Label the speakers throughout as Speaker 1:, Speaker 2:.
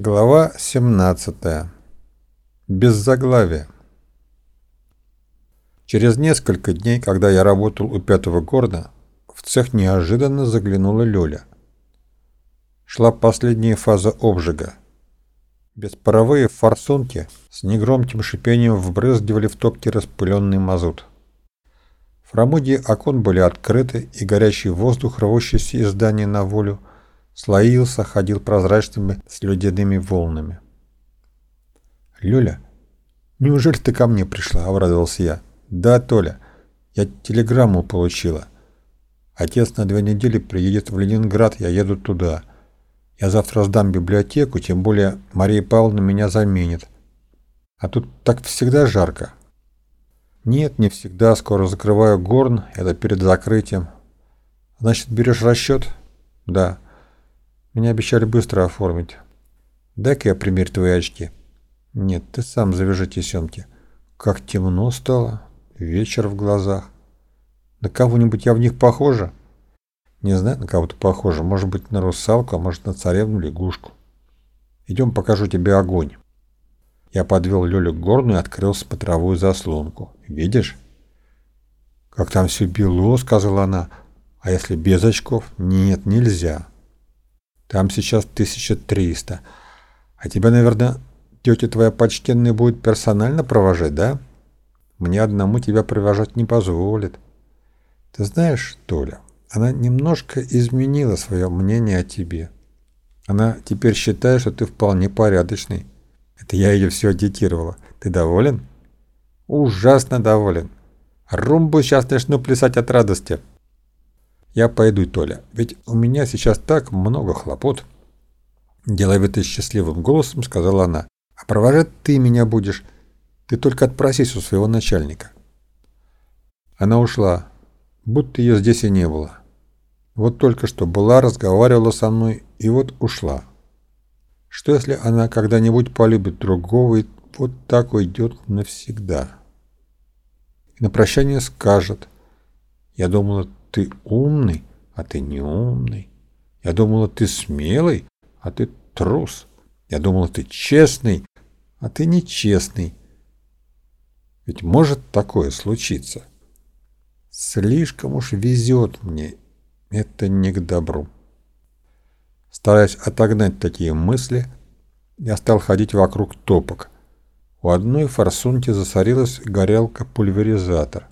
Speaker 1: Глава 17. Без заглавия. Через несколько дней, когда я работал у пятого города, в цех неожиданно заглянула Лёля. Шла последняя фаза обжига. Беспаровые форсунки с негромким шипением вбрызгивали в топки распыленный мазут. Фрамуги окон были открыты, и горячий воздух, рвущийся из здания на волю, слоился, ходил прозрачными с ледяными волнами. «Люля, неужели ты ко мне пришла?» — обрадовался я. «Да, Толя, я телеграмму получила. Отец на две недели приедет в Ленинград, я еду туда. Я завтра сдам библиотеку, тем более Мария Павловна меня заменит. А тут так всегда жарко». «Нет, не всегда. Скоро закрываю горн, это перед закрытием». «Значит, берешь расчет?» «Да». Меня обещали быстро оформить. Дай-ка я примерь твои очки. Нет, ты сам завяжи тесемки. Как темно стало. Вечер в глазах. На кого-нибудь я в них похожа? Не знаю, на кого ты похожа. Может быть, на русалку, а может, на царевну-лягушку. Идем, покажу тебе огонь. Я подвел Лёлю к горну и открыл смотровую заслонку. Видишь? Как там все бело, сказала она. А если без очков? Нет, нельзя. Там сейчас 1300. А тебя, наверное, тетя твоя почтенная будет персонально провожать, да? Мне одному тебя провожать не позволит. Ты знаешь, Толя, она немножко изменила свое мнение о тебе. Она теперь считает, что ты вполне порядочный. Это я ее все агитировала. Ты доволен? Ужасно доволен. Румбу сейчас начну плясать от радости. Я пойду, Толя, ведь у меня сейчас так много хлопот. Деловито счастливым голосом сказала она. А провожать ты меня будешь. Ты только отпросись у своего начальника. Она ушла, будто ее здесь и не было. Вот только что была, разговаривала со мной и вот ушла. Что если она когда-нибудь полюбит другого и вот так уйдет навсегда? И на прощание скажет. Я думала, ты умный, а ты не умный. Я думала, ты смелый, а ты трус. Я думала, ты честный, а ты нечестный. Ведь может такое случиться. Слишком уж везет мне. Это не к добру. Стараясь отогнать такие мысли, я стал ходить вокруг топок. У одной форсунки засорилась горелка-пульверизатор.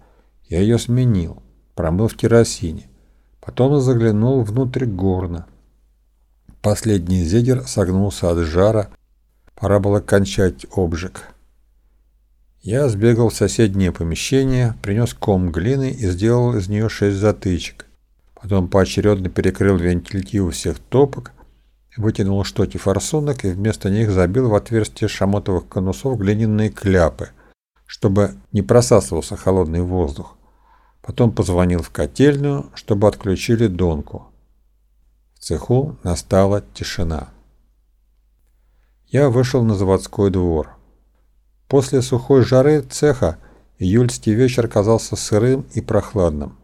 Speaker 1: Я ее сменил промыл в керосине. Потом заглянул внутрь горна. Последний зегер согнулся от жара. Пора было кончать обжиг. Я сбегал в соседнее помещение, принес ком глины и сделал из нее шесть затычек. Потом поочередно перекрыл вентильки у всех топок, вытянул штоки форсунок и вместо них забил в отверстие шамотовых конусов глиняные кляпы, чтобы не просасывался холодный воздух. Потом позвонил в котельную, чтобы отключили донку. В цеху настала тишина. Я вышел на заводской двор. После сухой жары цеха июльский вечер казался сырым и прохладным.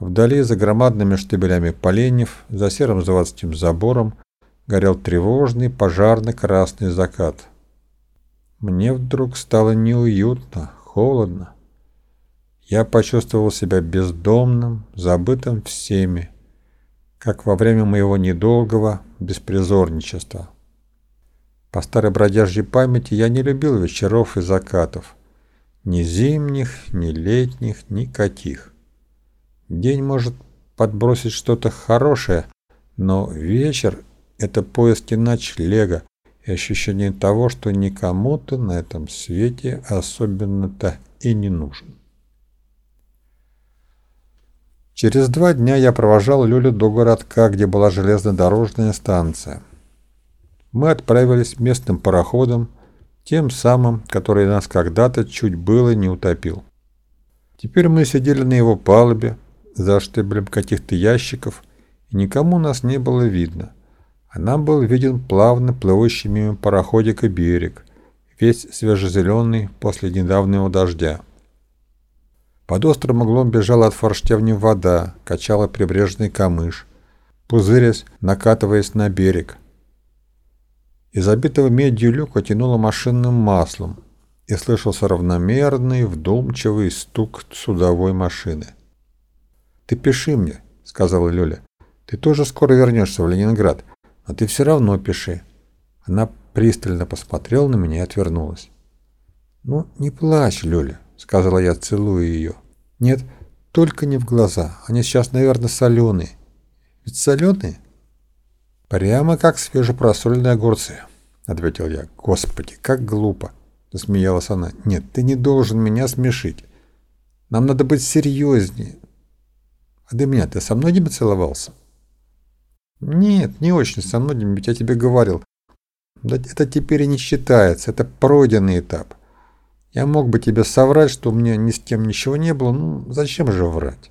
Speaker 1: Вдали за громадными штабелями поленьев, за серым заводским забором, горел тревожный пожарно-красный закат. Мне вдруг стало неуютно, холодно. Я почувствовал себя бездомным, забытым всеми, как во время моего недолгого беспризорничества. По старой бродяжьей памяти я не любил вечеров и закатов. Ни зимних, ни летних, никаких. День может подбросить что-то хорошее, но вечер — это поиски ночлега и ощущение того, что никому-то на этом свете особенно-то и не нужен. Через два дня я провожал Люлю до городка, где была железнодорожная станция. Мы отправились местным пароходом, тем самым, который нас когда-то чуть было не утопил. Теперь мы сидели на его палубе, за штеблем каких-то ящиков, и никому нас не было видно. А нам был виден плавно плывущий мимо пароходика берег, весь свежезеленый после недавнего дождя. Под острым углом бежала от форштевни вода, качала прибрежный камыш, пузырясь, накатываясь на берег. Из забитого медью люка тянуло машинным маслом, и слышался равномерный, вдумчивый стук судовой машины. «Ты пиши мне», — сказала Лёля. «Ты тоже скоро вернешься в Ленинград, но ты все равно пиши». Она пристально посмотрела на меня и отвернулась. «Ну, не плачь, Лёля», — сказала я, целуя ее. «Нет, только не в глаза. Они сейчас, наверное, соленые. Ведь соленые?» «Прямо как свежепросоленные огурцы», — ответил я. «Господи, как глупо!» — засмеялась она. «Нет, ты не должен меня смешить. Нам надо быть серьезнее. А до меня ты со многими целовался?» «Нет, не очень со многими, ведь я тебе говорил. Это теперь и не считается, это пройденный этап. Я мог бы тебе соврать, что у меня ни с кем ничего не было, ну зачем же врать?»